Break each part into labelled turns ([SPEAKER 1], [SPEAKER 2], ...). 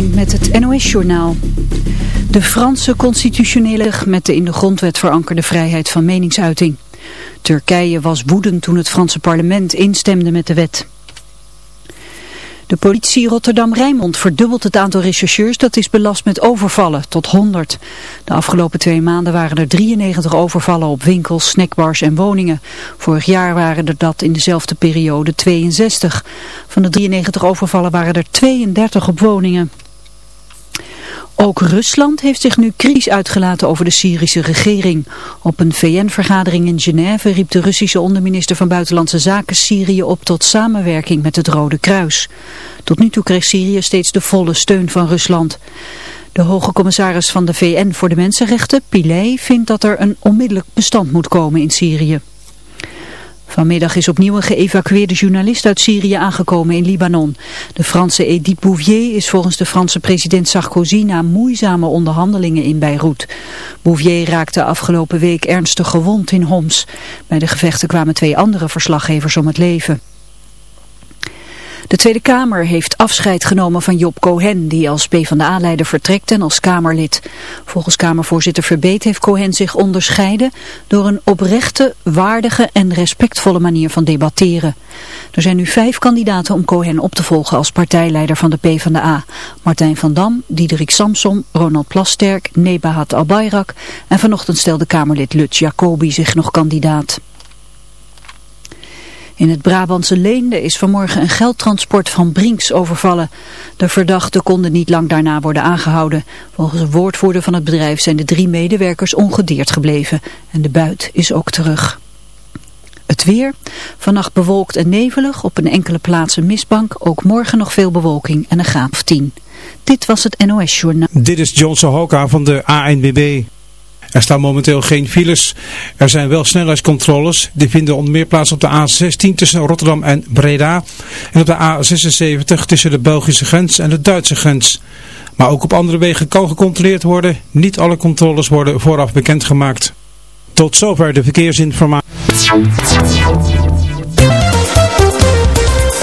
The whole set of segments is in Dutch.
[SPEAKER 1] Met het NOS-journaal. De Franse constitutionele met de in de grondwet verankerde vrijheid van meningsuiting. Turkije was woedend toen het Franse parlement instemde met de wet. De politie Rotterdam-Rijnmond verdubbelt het aantal rechercheurs dat is belast met overvallen tot 100. De afgelopen twee maanden waren er 93 overvallen op winkels, snackbars en woningen. Vorig jaar waren er dat in dezelfde periode 62. Van de 93 overvallen waren er 32 op woningen. Ook Rusland heeft zich nu kritisch uitgelaten over de Syrische regering. Op een VN-vergadering in Genève riep de Russische onderminister van Buitenlandse Zaken Syrië op tot samenwerking met het Rode Kruis. Tot nu toe kreeg Syrië steeds de volle steun van Rusland. De hoge commissaris van de VN voor de Mensenrechten, Pillay, vindt dat er een onmiddellijk bestand moet komen in Syrië. Vanmiddag is opnieuw een geëvacueerde journalist uit Syrië aangekomen in Libanon. De Franse Edith Bouvier is volgens de Franse president Sarkozy na moeizame onderhandelingen in Beirut. Bouvier raakte afgelopen week ernstig gewond in Homs. Bij de gevechten kwamen twee andere verslaggevers om het leven. De Tweede Kamer heeft afscheid genomen van Job Cohen, die als PvdA-leider vertrekt en als Kamerlid. Volgens Kamervoorzitter Verbeet heeft Cohen zich onderscheiden door een oprechte, waardige en respectvolle manier van debatteren. Er zijn nu vijf kandidaten om Cohen op te volgen als partijleider van de PvdA. Martijn van Dam, Diederik Samsom, Ronald Plasterk, Nebahat Albayrak en vanochtend stelde Kamerlid Lutz Jacobi zich nog kandidaat. In het Brabantse Leende is vanmorgen een geldtransport van Brinks overvallen. De verdachten konden niet lang daarna worden aangehouden. Volgens een woordvoerder van het bedrijf zijn de drie medewerkers ongedeerd gebleven. En de buit is ook terug. Het weer. Vannacht bewolkt en nevelig. Op een enkele plaats een mistbank. Ook morgen nog veel bewolking en een graad of 10. Dit was het NOS Journaal.
[SPEAKER 2] Dit is Johnson Hoka van de ANBB. Er staan momenteel geen files. Er zijn wel snelheidscontroles. Die vinden onder meer plaats op de A16 tussen Rotterdam en Breda. En op de A76 tussen de Belgische grens en de Duitse grens. Maar ook op andere wegen kan gecontroleerd worden. Niet alle controles worden vooraf bekendgemaakt. Tot zover de verkeersinformatie.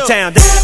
[SPEAKER 3] A-Town.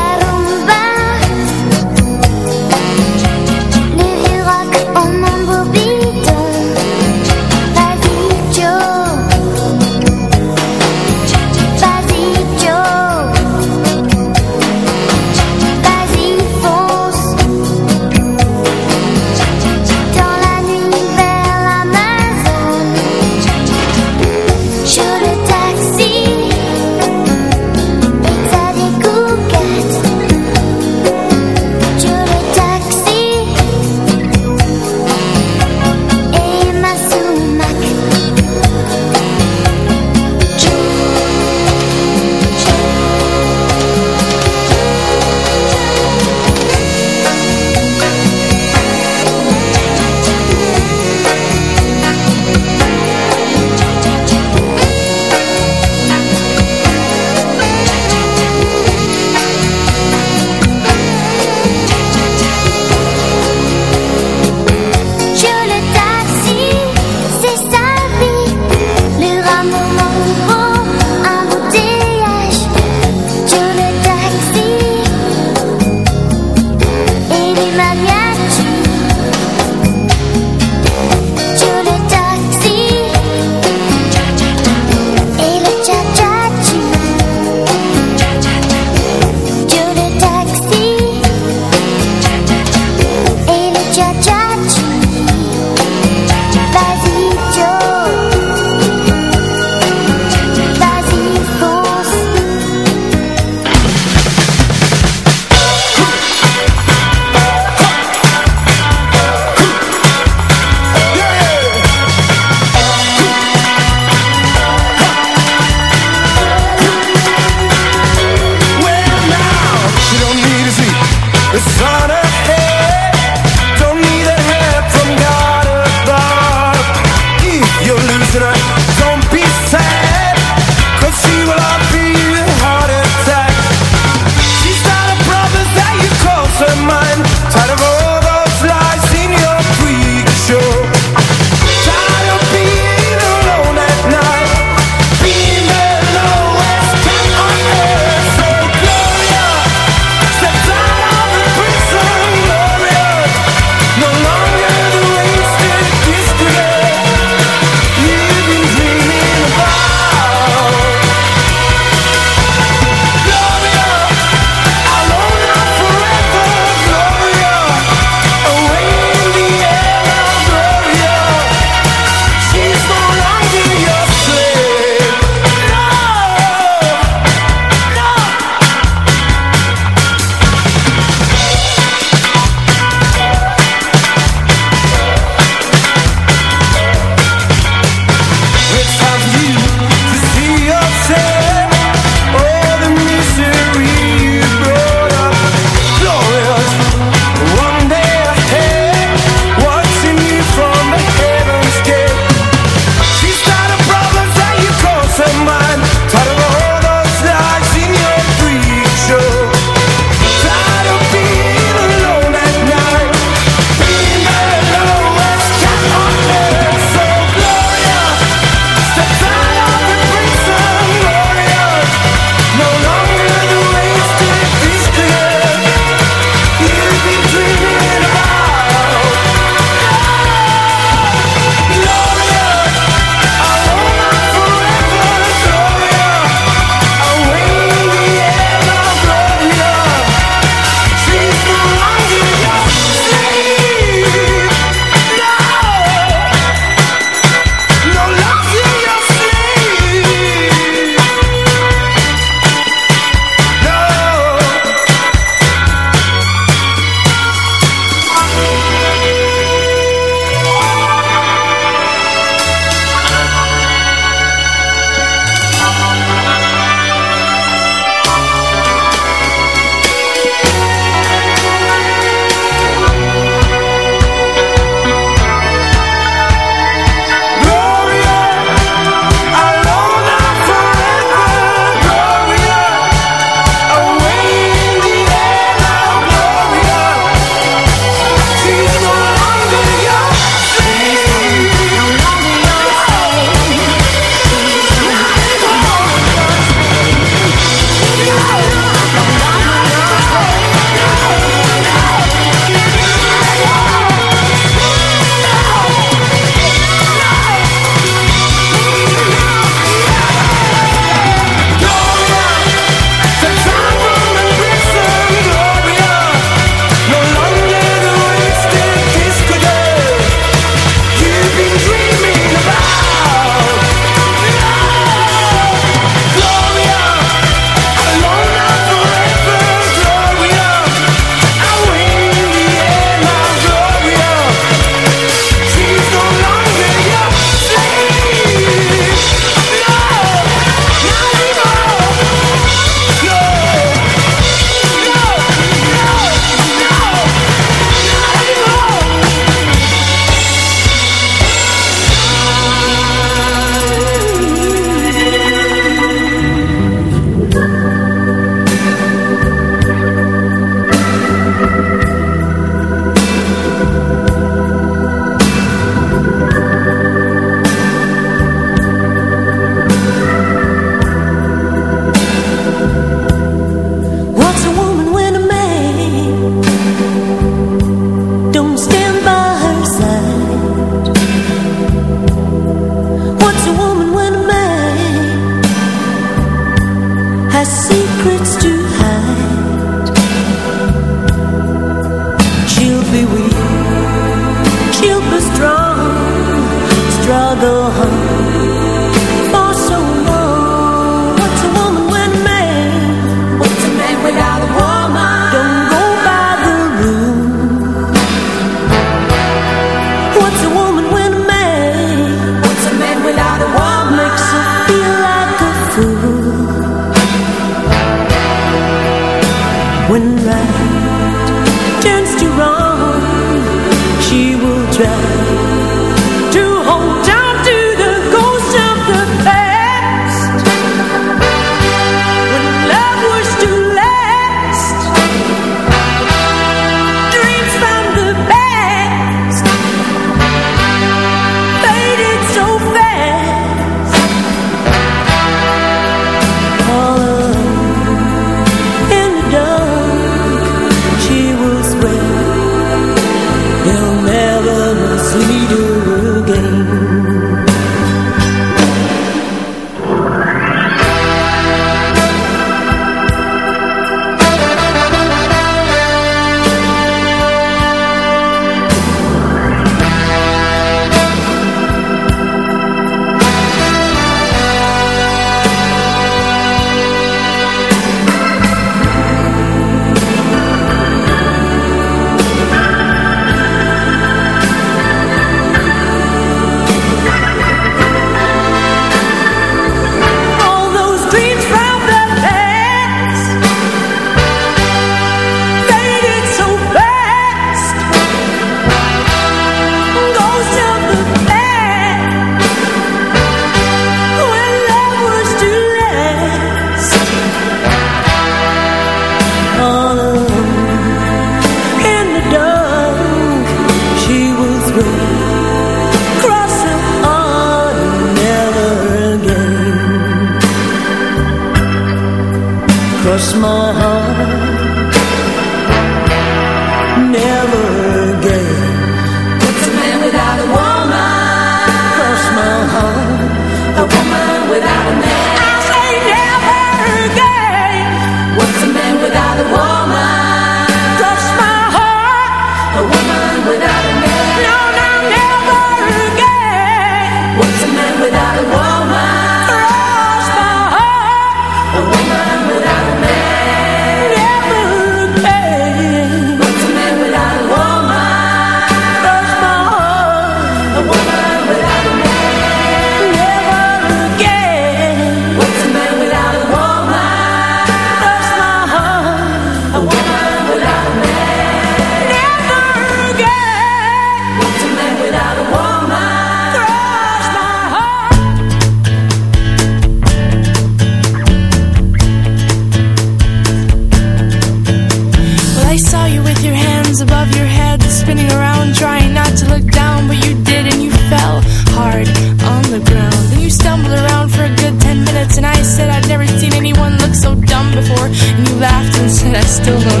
[SPEAKER 4] still know